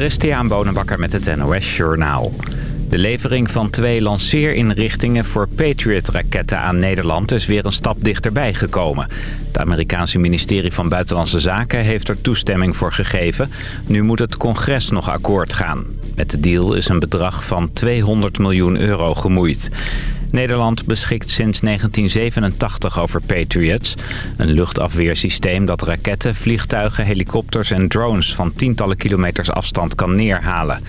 Christian Bonenbakker met het NOS Journaal. De levering van twee lanceerinrichtingen voor Patriot-raketten aan Nederland is weer een stap dichterbij gekomen. Het Amerikaanse ministerie van Buitenlandse Zaken heeft er toestemming voor gegeven. Nu moet het congres nog akkoord gaan. Met de deal is een bedrag van 200 miljoen euro gemoeid. Nederland beschikt sinds 1987 over Patriots. Een luchtafweersysteem dat raketten, vliegtuigen, helikopters en drones... van tientallen kilometers afstand kan neerhalen.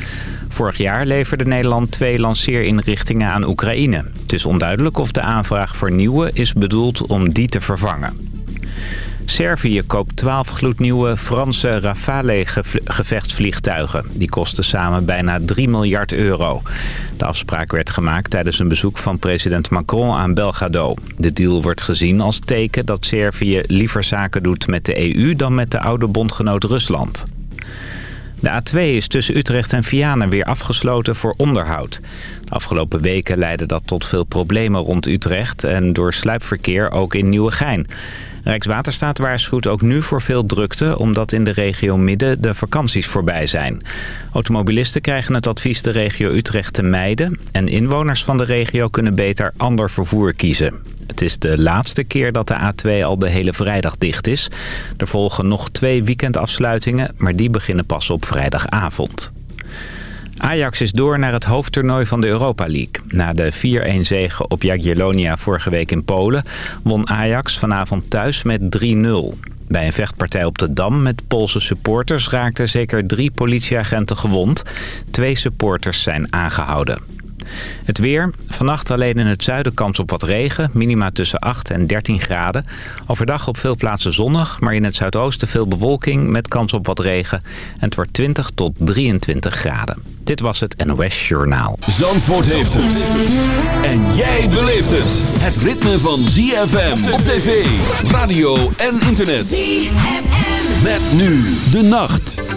Vorig jaar leverde Nederland twee lanceerinrichtingen aan Oekraïne. Het is onduidelijk of de aanvraag voor nieuwe is bedoeld om die te vervangen. Servië koopt 12 gloednieuwe Franse Rafale-gevechtsvliegtuigen. Die kosten samen bijna 3 miljard euro. De afspraak werd gemaakt tijdens een bezoek van president Macron aan Belgrado. De deal wordt gezien als teken dat Servië liever zaken doet met de EU dan met de oude bondgenoot Rusland. De A2 is tussen Utrecht en Vianen weer afgesloten voor onderhoud. De afgelopen weken leidde dat tot veel problemen rond Utrecht... en door sluipverkeer ook in Nieuwegein. Rijkswaterstaat waarschuwt ook nu voor veel drukte... omdat in de regio Midden de vakanties voorbij zijn. Automobilisten krijgen het advies de regio Utrecht te mijden... en inwoners van de regio kunnen beter ander vervoer kiezen. Het is de laatste keer dat de A2 al de hele vrijdag dicht is. Er volgen nog twee weekendafsluitingen, maar die beginnen pas op vrijdagavond. Ajax is door naar het hoofdtoernooi van de Europa League. Na de 4-1 zege op Jagiellonia vorige week in Polen... won Ajax vanavond thuis met 3-0. Bij een vechtpartij op de Dam met Poolse supporters... raakten zeker drie politieagenten gewond. Twee supporters zijn aangehouden. Het weer. Vannacht alleen in het zuiden kans op wat regen. Minima tussen 8 en 13 graden. Overdag op veel plaatsen zonnig. Maar in het zuidoosten veel bewolking met kans op wat regen. En het wordt 20 tot 23 graden. Dit was het NOS Journaal. Zandvoort heeft het. En jij beleeft het. Het ritme van ZFM op tv, radio en internet. ZFM. Met nu de nacht.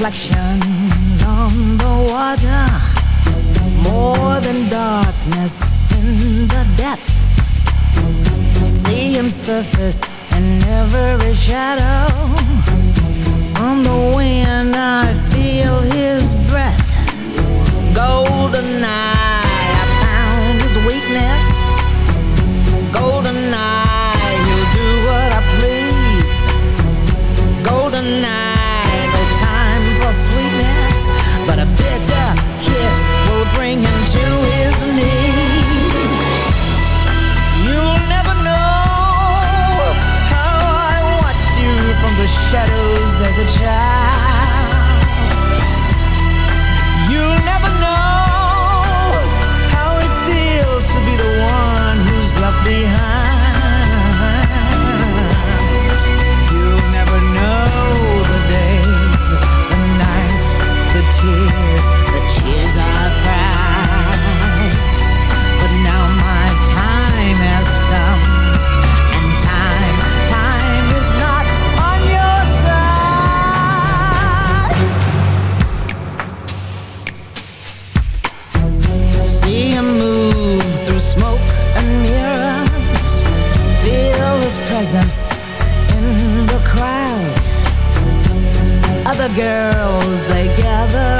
Reflections on the water, more than darkness in the depths. See him surface in every shadow. On the wind, I feel his breath. Golden eye, I found his weakness. A child. Other girls, they gather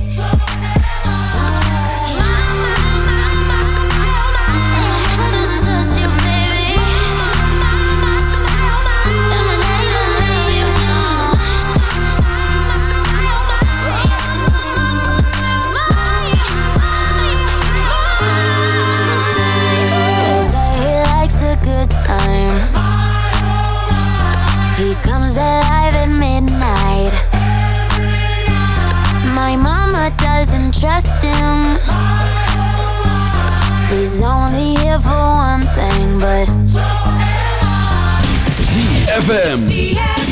alive at midnight. My mama doesn't trust him. He's only here for one thing, but. so am I. ZFM.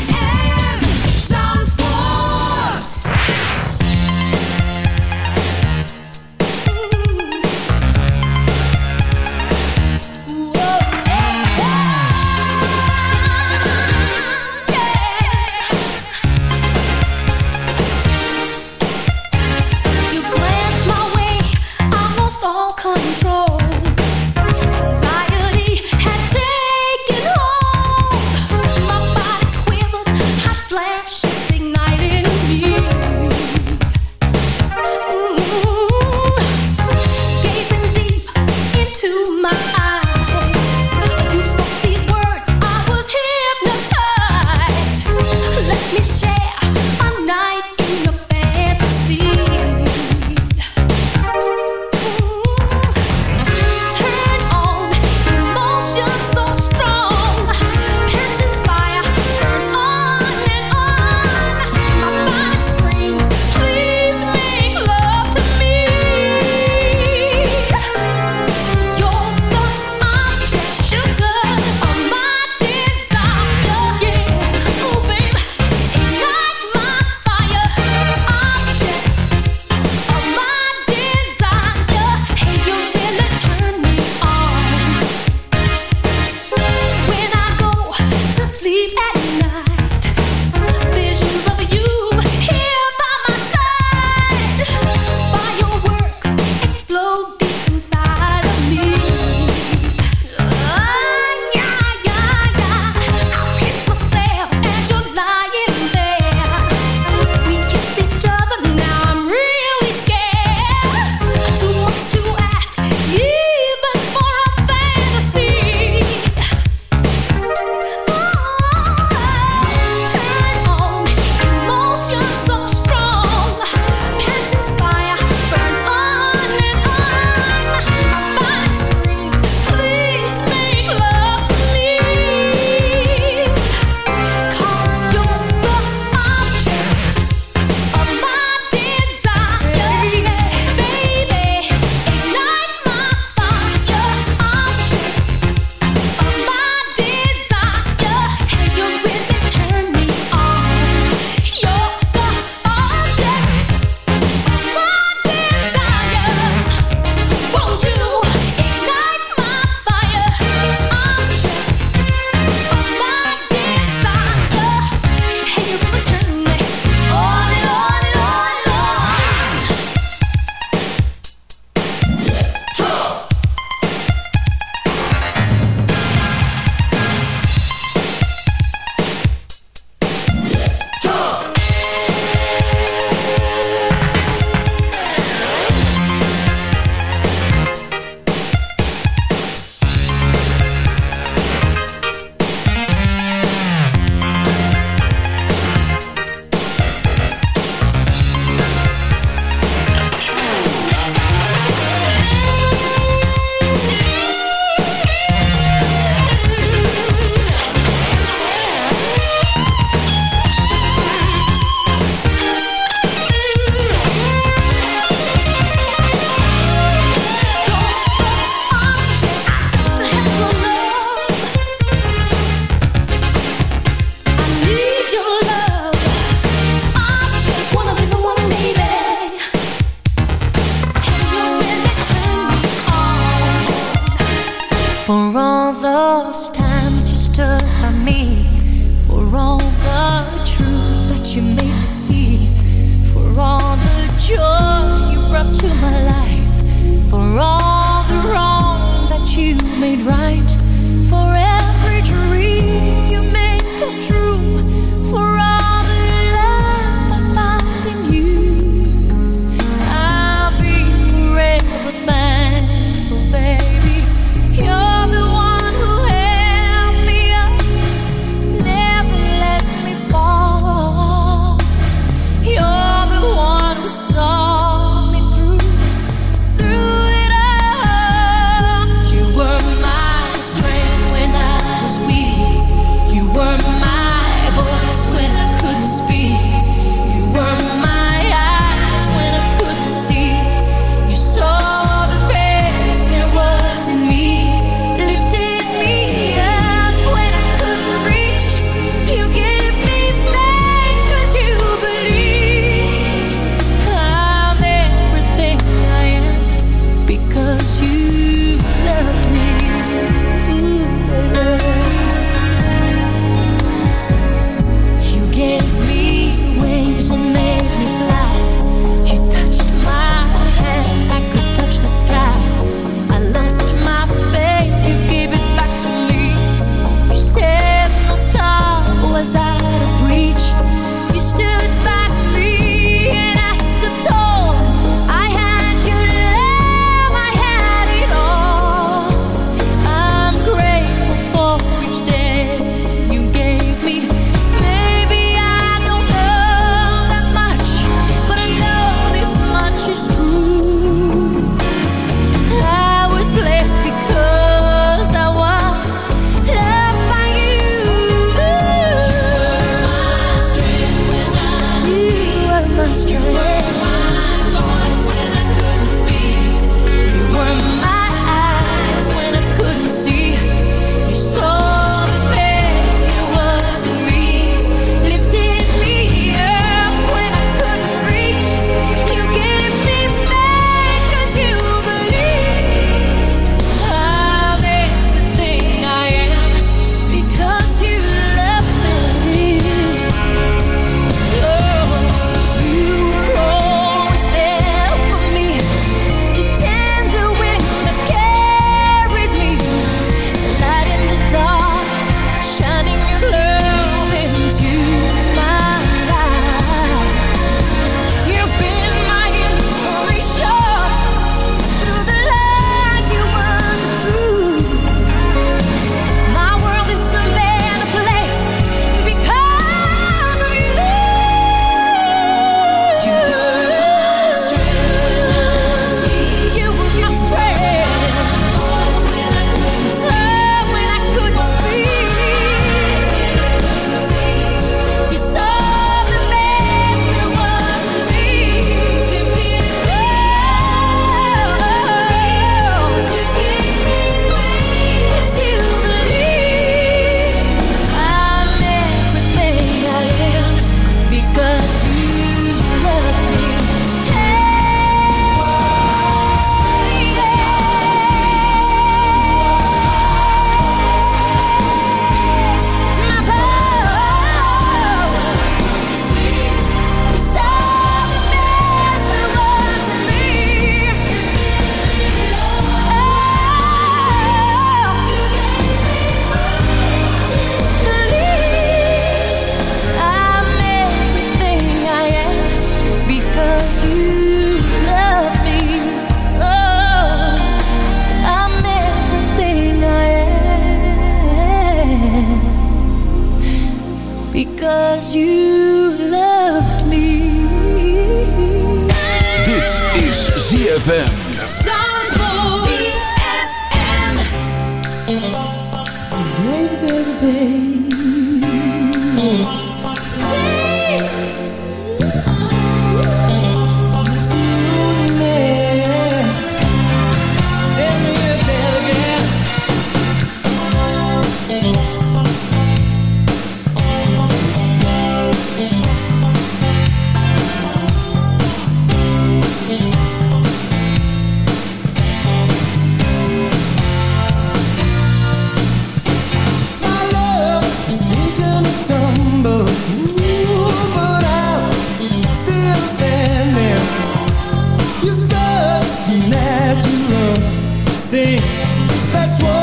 That's what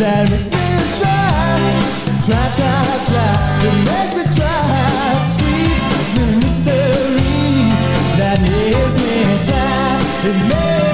that makes me try, try, try, try to makes me try. Sweet little mystery that makes me try. It makes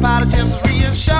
about a chance to reassure.